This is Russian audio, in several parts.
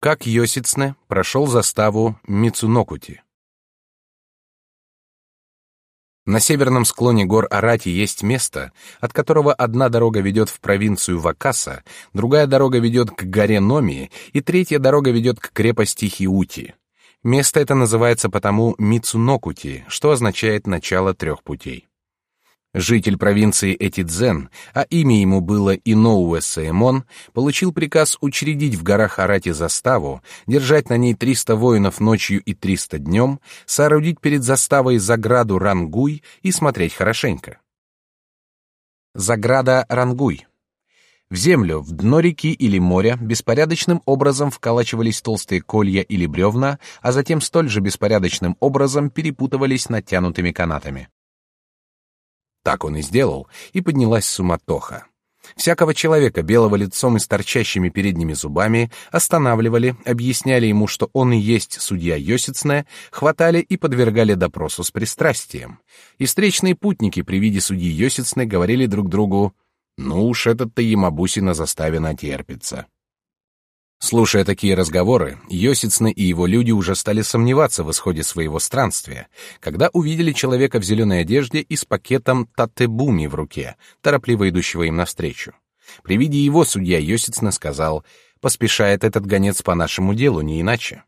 Как Йосицне прошел заставу Мицунокути. На северном склоне гор Арати есть место, от которого одна дорога ведет в провинцию Вакаса, другая дорога ведет к горе Номи, и третья дорога ведет к крепости Хиути. Место это называется потому Мицунокути, что означает начало трех путей. Житель провинции Этидзен, а имя ему было Иноуэ Саэмон, получил приказ учредить в горах Арати заставу, держать на ней 300 воинов ночью и 300 днем, соорудить перед заставой заграду Рангуй и смотреть хорошенько. Заграда Рангуй. В землю, в дно реки или моря беспорядочным образом вколачивались толстые колья или бревна, а затем столь же беспорядочным образом перепутывались натянутыми канатами. Так он и сделал, и поднялась суматоха. Всякого человека, белого лицом и с торчащими передними зубами, останавливали, объясняли ему, что он и есть судья Йосицне, хватали и подвергали допросу с пристрастием. И встречные путники при виде судьи Йосицне говорили друг другу «Ну уж этот-то Ямабуси на заставе натерпится». Слушая такие разговоры, Йосицны и его люди уже стали сомневаться в исходе своего странствия, когда увидели человека в зеленой одежде и с пакетом татебуми в руке, торопливо идущего им навстречу. При виде его судья Йосицна сказал, «Поспешает этот гонец по нашему делу, не иначе».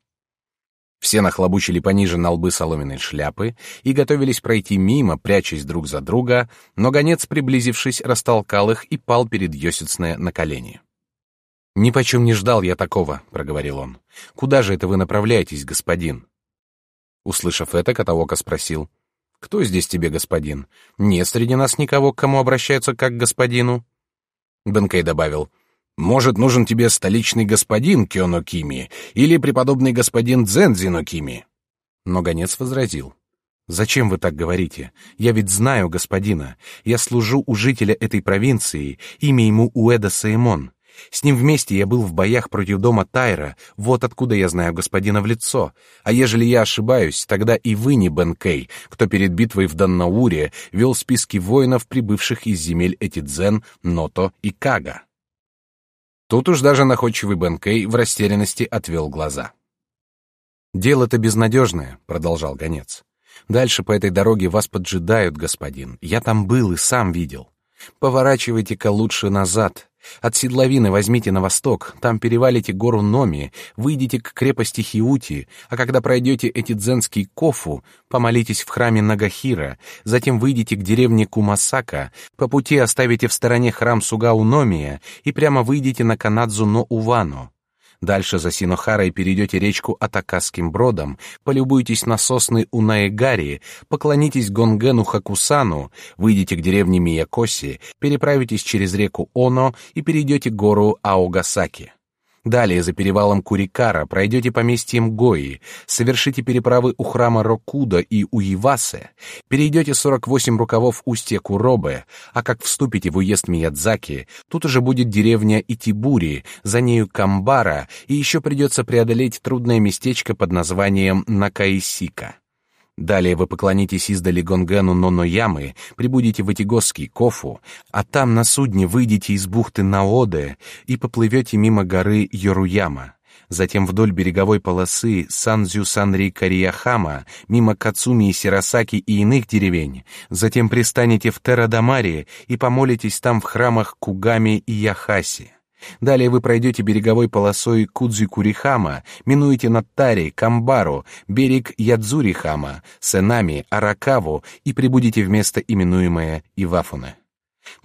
Все нахлобучили пониже на лбы соломенные шляпы и готовились пройти мимо, прячась друг за друга, но гонец, приблизившись, растолкал их и пал перед Йосицне на колени. «Ни почем не ждал я такого», — проговорил он. «Куда же это вы направляетесь, господин?» Услышав это, Катаока спросил. «Кто здесь тебе господин? Нет среди нас никого, к кому обращаются как к господину?» Бенкей добавил. «Может, нужен тебе столичный господин Кёно Кими или преподобный господин Дзензино Кими?» Но гонец возразил. «Зачем вы так говорите? Я ведь знаю господина. Я служу у жителя этой провинции, имя ему Уэда Саимон. С ним вместе я был в боях против дома Тайра, вот откуда я знаю господина в лицо. А ежели я ошибаюсь, тогда и вы не Бен Кей, кто перед битвой в Даннауре вел списки воинов, прибывших из земель Этидзен, Ното и Кага. Тут уж даже находчивый Бен Кей в растерянности отвел глаза. «Дело-то безнадежное», — продолжал гонец. «Дальше по этой дороге вас поджидают, господин. Я там был и сам видел. Поворачивайте-ка лучше назад, от седловины возьмите на восток, там перевалите гору Номи, выйдете к крепости Хиути, а когда пройдете эти дзенский Кофу, помолитесь в храме Нагахира, затем выйдете к деревне Кумасака, по пути оставите в стороне храм Сугау Номия и прямо выйдете на Канадзу Но Увану. Дальше за Синохарой перейдете речку Атакасским бродом, полюбуйтесь на сосны Унаэгари, поклонитесь Гонгену Хакусану, выйдете к деревне Миякоси, переправитесь через реку Оно и перейдете гору Аогасаки. Далее за перевалом Курикара пройдете поместьем Гои, совершите переправы у храма Рокуда и у Ивасе, перейдете 48 рукавов устья Куробе, а как вступите в уезд Миядзаки, тут уже будет деревня Итибури, за нею Камбара, и еще придется преодолеть трудное местечко под названием Накаисика. Далее вы поклонитесь издали Гонгену Ноноямы, прибудете в Этигосский Кофу, а там на судне выйдете из бухты Наоде и поплывете мимо горы Йоруяма. Затем вдоль береговой полосы Санзю Санри Карияхама, мимо Кацуми и Сирасаки и иных деревень. Затем пристанете в Терадамари и помолитесь там в храмах Кугами и Яхаси. Далее вы пройдете береговой полосой Кудзи-Курихама, минуете Наттари, Камбару, берег Ядзурихама, Сенами, Аракаву и прибудете в место, именуемое Ивафуне.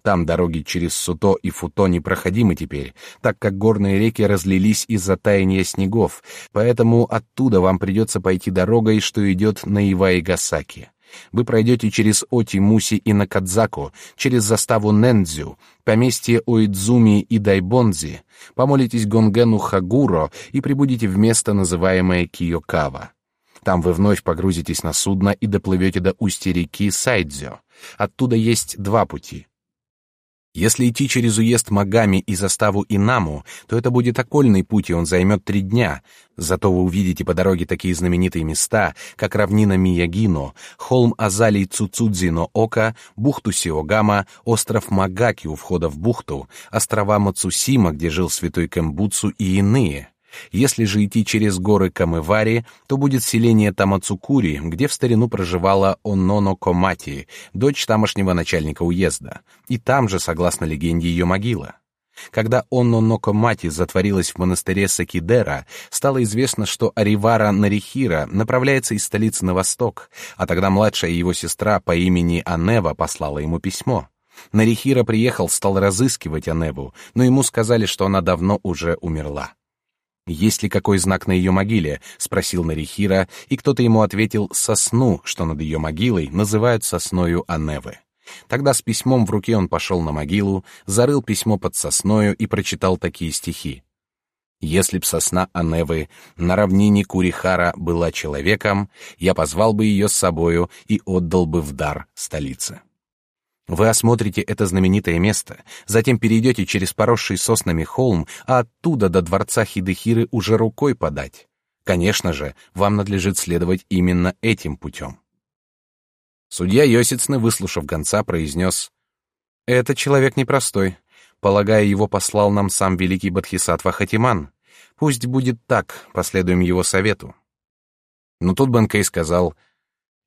Там дороги через Суто и Футо непроходимы теперь, так как горные реки разлились из-за таяния снегов, поэтому оттуда вам придется пойти дорогой, что идет на Иваигасаки. Вы пройдете через Оти-Муси и Накадзаку, через заставу Нендзю, поместье Оидзуми и Дайбонзи, помолитесь Гонгену Хагуро и прибудете в место, называемое Киокава. Там вы вновь погрузитесь на судно и доплывете до устья реки Сайдзё. Оттуда есть два пути. Если идти через уезд Магами и заставу Инаму, то это будет окольный путь, и он займет три дня. Зато вы увидите по дороге такие знаменитые места, как равнина Миягино, холм Азалий Цуцудзино Ока, бухту Сиогама, остров Магаки у входа в бухту, острова Мацусима, где жил святой Кэмбуцу и иные. Если же идти через горы Камывари, то будет селение Тамацукури, где в старину проживала Ононо Комати, дочь тамошнего начальника уезда, и там же, согласно легенде, ее могила. Когда Онно Нокомати затворилась в монастыре Сакидера, стало известно, что Аривара Нарихира направляется из столицы на восток, а тогда младшая его сестра по имени Анева послала ему письмо. Нарихира приехал, стал разыскивать Аневу, но ему сказали, что она давно уже умерла. «Есть ли какой знак на ее могиле?» — спросил Нарихира, и кто-то ему ответил «сосну», что над ее могилой называют сосною Аневы. Тогда с письмом в руке он пошел на могилу, зарыл письмо под сосною и прочитал такие стихи. «Если б сосна Аневы на равнине Курихара была человеком, я позвал бы ее с собою и отдал бы в дар столице». Вы осмотрите это знаменитое место, затем перейдете через поросший соснами холм, а оттуда до дворца Хидехиры уже рукой подать. Конечно же, вам надлежит следовать именно этим путем. Судья Йосицны, выслушав гонца, произнес, «Это человек непростой. Полагаю, его послал нам сам великий Бадхисатва Хатиман. Пусть будет так, последуем его совету». Но тут Бенкей сказал,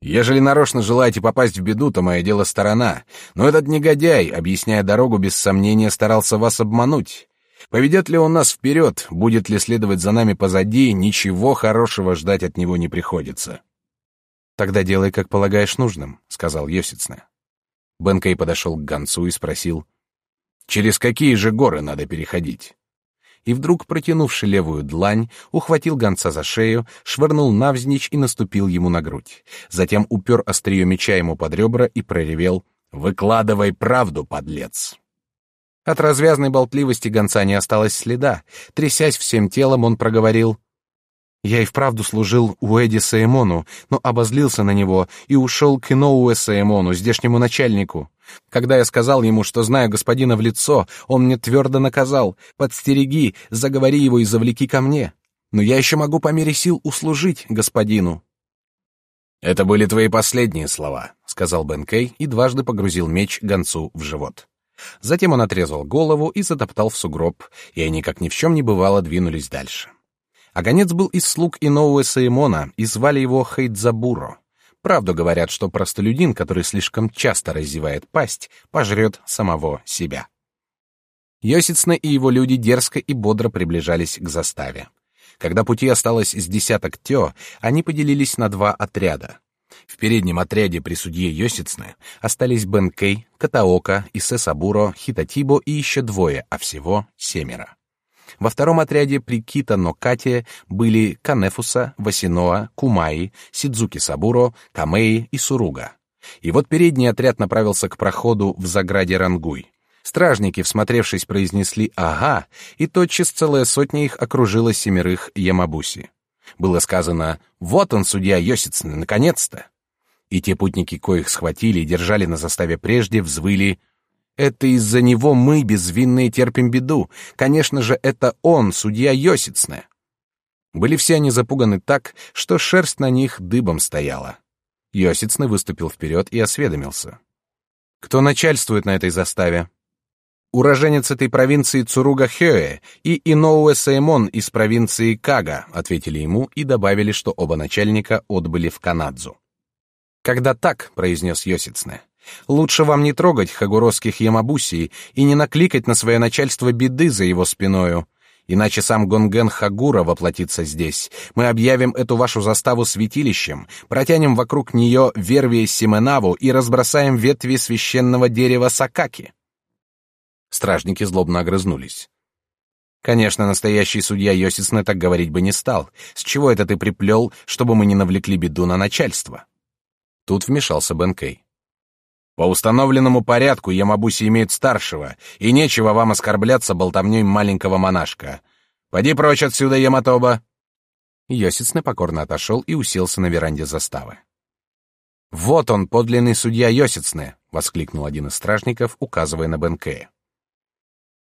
Ежели нарочно желаете попасть в беду, то мое дело сторона. Но этот негодяй, объясняя дорогу, без сомнения старался вас обмануть. Поведет ли он нас вперед, будет ли следовать за нами позади, ничего хорошего ждать от него не приходится. Тогда делай, как полагаешь нужным, сказал Йосицна. Бенкей подошел к гонцу и спросил: через какие же горы надо переходить? И вдруг, протянувши левую длань, ухватил гонца за шею, швырнул навзничь и наступил ему на грудь. Затем упер острие меча ему под ребра и проревел «Выкладывай правду, подлец!». От развязной болтливости гонца не осталось следа. Трясясь всем телом, он проговорил я и вправду служил Уэди Саэмону, но обозлился на него и ушел к Иноуэ Саэмону, здешнему начальнику. Когда я сказал ему, что знаю господина в лицо, он мне твердо наказал «Подстереги, заговори его и завлеки ко мне». Но я еще могу по мере сил услужить господину. «Это были твои последние слова», — сказал Бен Кей и дважды погрузил меч гонцу в живот. Затем он отрезал голову и затоптал в сугроб, и они, как ни в чем не бывало, двинулись дальше. А гонец был из слуг иного Саимона, и звали его Хейдзабуро. Правду говорят, что простолюдин, который слишком часто разевает пасть, пожрет самого себя. Йосицна и его люди дерзко и бодро приближались к заставе. Когда пути осталось с десяток тё, они поделились на два отряда. В переднем отряде при судье Йосицны остались Бенкей, Катаока, Исесабуро, Хитатибо и еще двое, а всего семеро. Во втором отряде при Кита-но-Кате были Канефуса, Васиноа, Кумаи, Сидзуки Сабуро, Камеи и Суруга. И вот передний отряд направился к проходу в заграде Рангуй. Стражники, всмотревшись, произнесли «Ага», и тотчас целая сотня их окружила семерых Ямабуси. Было сказано «Вот он, судья Йосицын, наконец-то!» И те путники, коих схватили и держали на заставе прежде, взвыли это из-за него мы, безвинные, терпим беду. Конечно же, это он, судья Йосицне. Были все они запуганы так, что шерсть на них дыбом стояла. Йосицне выступил вперед и осведомился. «Кто начальствует на этой заставе?» «Уроженец этой провинции Цуруга Хёэ и Иноуэ Сеймон из провинции Кага», ответили ему и добавили, что оба начальника отбыли в Канадзу. «Когда так», — произнес Йосицне, Лучше вам не трогать хагуросских Ямабуси и не накликать на свое начальство беды за его спиною. Иначе сам Гонген Хагура воплотится здесь. Мы объявим эту вашу заставу святилищем, протянем вокруг нее вервие Сименаву и разбросаем ветви священного дерева Сакаки. Стражники злобно огрызнулись. Конечно, настоящий судья Йосицне так говорить бы не стал. С чего это ты приплел, чтобы мы не навлекли беду на начальство? Тут вмешался Бенкей. По установленному порядку Ямабуси имеет старшего, и нечего вам оскорбляться болтовней маленького монашка. Поди прочь отсюда, Яматоба!» Йосицне покорно отошел и уселся на веранде заставы. «Вот он, подлинный судья Йосицне!» — воскликнул один из стражников, указывая на Бенкея.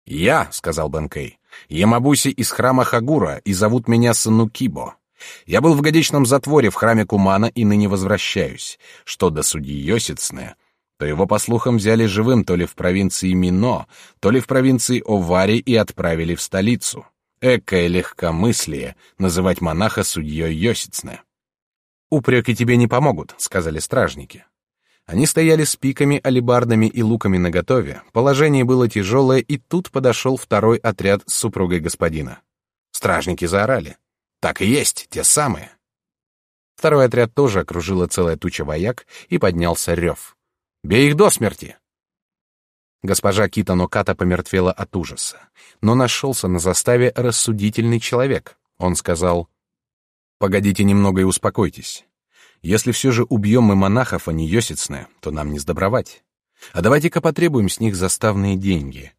«Я», — сказал Бенкей, — «Ямабуси из храма Хагура, и зовут меня Санукибо. Я был в годичном затворе в храме Кумана и ныне возвращаюсь. Что до судьи Йосицне, то его, по слухам, взяли живым то ли в провинции Мино, то ли в провинции Овари и отправили в столицу. Экое легкомыслие называть монаха судьей Йосицне. «Упреки тебе не помогут», — сказали стражники. Они стояли с пиками, алебардами и луками наготове. Положение было тяжелое, и тут подошел второй отряд с супругой господина. Стражники заорали. «Так и есть, те самые». Второй отряд тоже окружила целая туча вояк, и поднялся рев. «Бей их до смерти!» Госпожа Кита Ноката помертвела от ужаса, но нашелся на заставе рассудительный человек. Он сказал, «Погодите немного и успокойтесь. Если все же убьем мы монахов, а не Йосицне, то нам не сдобровать. А давайте-ка потребуем с них заставные деньги.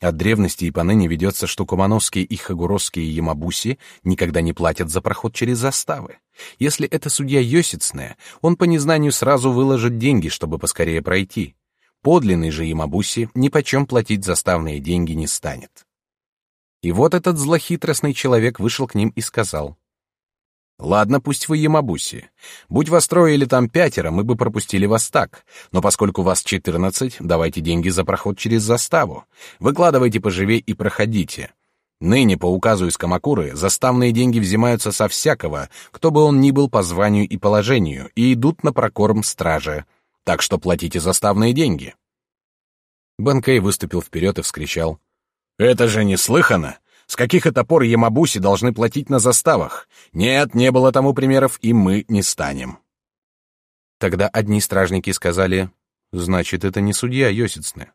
От древности и поныне ведется, что кумановские и хагуросские ямабуси никогда не платят за проход через заставы. Если это судья Йосицне, он по незнанию сразу выложит деньги, чтобы поскорее пройти. Подлинный же ямабуси нипочем платить заставные деньги не станет. И вот этот злохитростный человек вышел к ним и сказал, Ладно, пусть вы Ямабуси. Будь вас трое или там пятеро, мы бы пропустили вас так. Но поскольку вас четырнадцать, давайте деньги за проход через заставу. Выкладывайте поживей и проходите. Ныне, по указу из Камакуры, заставные деньги взимаются со всякого, кто бы он ни был по званию и положению, и идут на прокорм страже. Так что платите заставные деньги. Банкей выступил вперед и вскричал. «Это же неслыханно! С каких это пор Ямабуси должны платить на заставах? Нет, не было тому примеров, и мы не станем. Тогда одни стражники сказали, значит, это не судья Йосицны.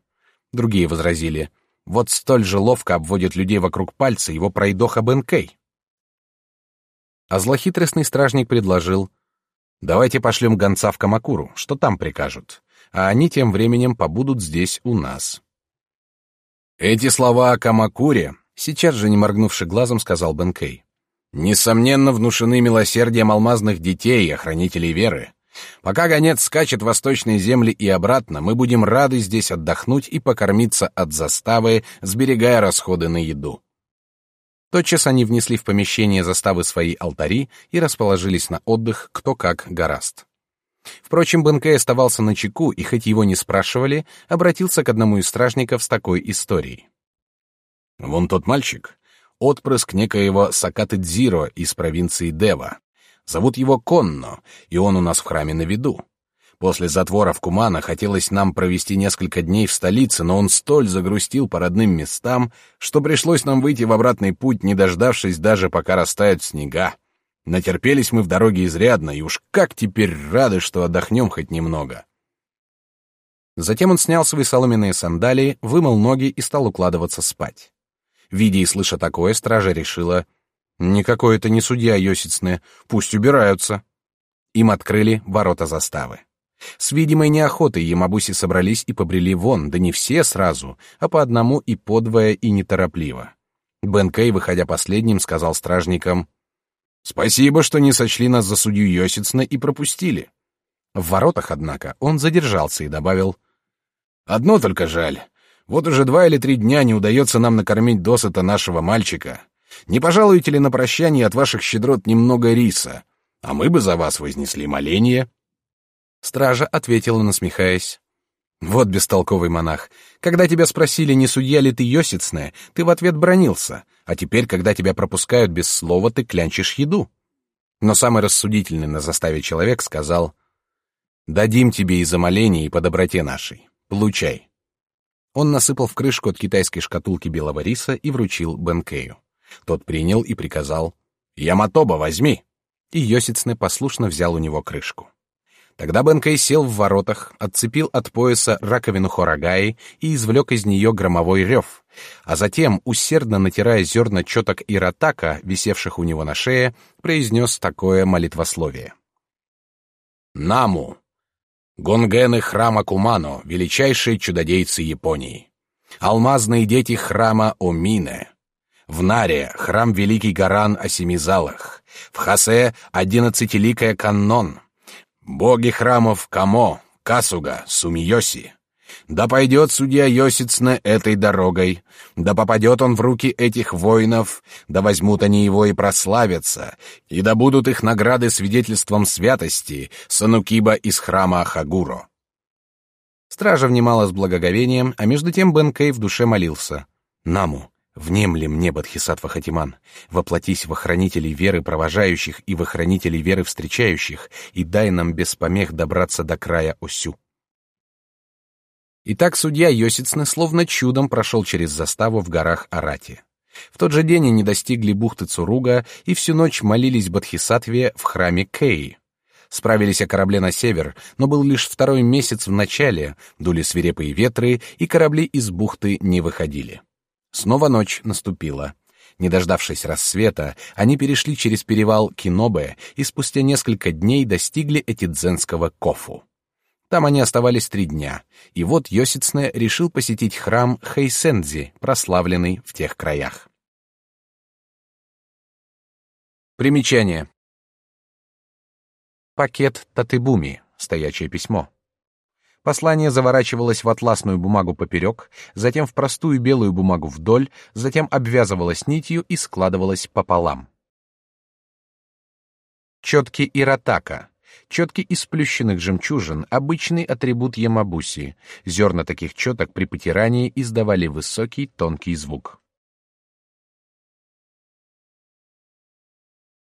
Другие возразили, вот столь же ловко обводит людей вокруг пальца его пройдоха Бенкей. А злохитростный стражник предложил, давайте пошлем гонца в Камакуру, что там прикажут, а они тем временем побудут здесь у нас. Эти слова о Камакуре Сейчас же, не моргнувши глазом, сказал Бенкей. «Несомненно, внушены милосердием алмазных детей и охранителей веры. Пока гонец скачет в восточные земли и обратно, мы будем рады здесь отдохнуть и покормиться от заставы, сберегая расходы на еду». Тотчас они внесли в помещение заставы свои алтари и расположились на отдых кто как гораст. Впрочем, Бенкей оставался на чеку и, хоть его не спрашивали, обратился к одному из стражников с такой историей. Вон тот мальчик — отпрыск некоего Сакаты Дзиро из провинции Дева. Зовут его Конно, и он у нас в храме на виду. После затвора в Кумана хотелось нам провести несколько дней в столице, но он столь загрустил по родным местам, что пришлось нам выйти в обратный путь, не дождавшись даже, пока растают снега. Натерпелись мы в дороге изрядно, и уж как теперь рады, что отдохнем хоть немного. Затем он снял свои соломенные сандалии, вымыл ноги и стал укладываться спать. Видя и слыша такое, стража решила, «Никакой это не судья Йосицне, пусть убираются». Им открыли ворота заставы. С видимой неохотой Ямабуси собрались и побрели вон, да не все сразу, а по одному и подвое и неторопливо. Бенкей, выходя последним, сказал стражникам, «Спасибо, что не сочли нас за судью Йосицна и пропустили». В воротах, однако, он задержался и добавил, «Одно только жаль. Вот уже два или три дня не удается нам накормить досыта нашего мальчика. Не пожалуете ли на прощание от ваших щедрот немного риса? А мы бы за вас вознесли моление». Стража ответила, насмехаясь. «Вот бестолковый монах. Когда тебя спросили, не судья ли ты Йосицная, ты в ответ бронился, а теперь, когда тебя пропускают без слова, ты клянчишь еду». Но самый рассудительный на заставе человек сказал, «Дадим тебе и за моление, и по доброте нашей. Получай». Он насыпал в крышку от китайской шкатулки белого риса и вручил Бенкею. Тот принял и приказал «Яматоба, возьми!» И Йосицне послушно взял у него крышку. Тогда Бенкей сел в воротах, отцепил от пояса раковину хорагаи и извлек из нее громовой рев, а затем, усердно натирая зерна четок и ратака, висевших у него на шее, произнес такое молитвословие. «Наму! Гонгены храма Кумано, величайшие чудодейцы Японии. Алмазные дети храма Омине. В Наре храм Великий Гаран о семи залах. В Хасе одиннадцатиликая Каннон. Боги храмов Камо, Касуга, Сумиоси. Да пойдет судья Йосицне этой дорогой, да попадет он в руки этих воинов, да возьмут они его и прославятся, и да будут их награды свидетельством святости Санукиба из храма Хагуро. Стража внимала с благоговением, а между тем Бен Кей в душе молился. «Наму, Внемли мне, Бадхисатва Хатиман, воплотись в охранителей веры провожающих и в охранителей веры встречающих, и дай нам без помех добраться до края Осю. Итак, судья Йосицны словно чудом прошел через заставу в горах Арати. В тот же день они достигли бухты Цуруга и всю ночь молились Бодхисаттве в храме Кеи. Справились о корабле на север, но был лишь второй месяц в начале, дули свирепые ветры, и корабли из бухты не выходили. Снова ночь наступила. Не дождавшись рассвета, они перешли через перевал Кинобе и спустя несколько дней достигли Этидзенского Кофу. Там они оставались три дня, и вот Йосицне решил посетить храм Хэйсензи, прославленный в тех краях. Примечание. Пакет Татыбуми, стоячее письмо. Послание заворачивалось в атласную бумагу поперек, затем в простую белую бумагу вдоль, затем обвязывалось нитью и складывалось пополам. Четки иратака. Четки из плющенных жемчужин — обычный атрибут ямабуси. Зерна таких четок при потирании издавали высокий тонкий звук.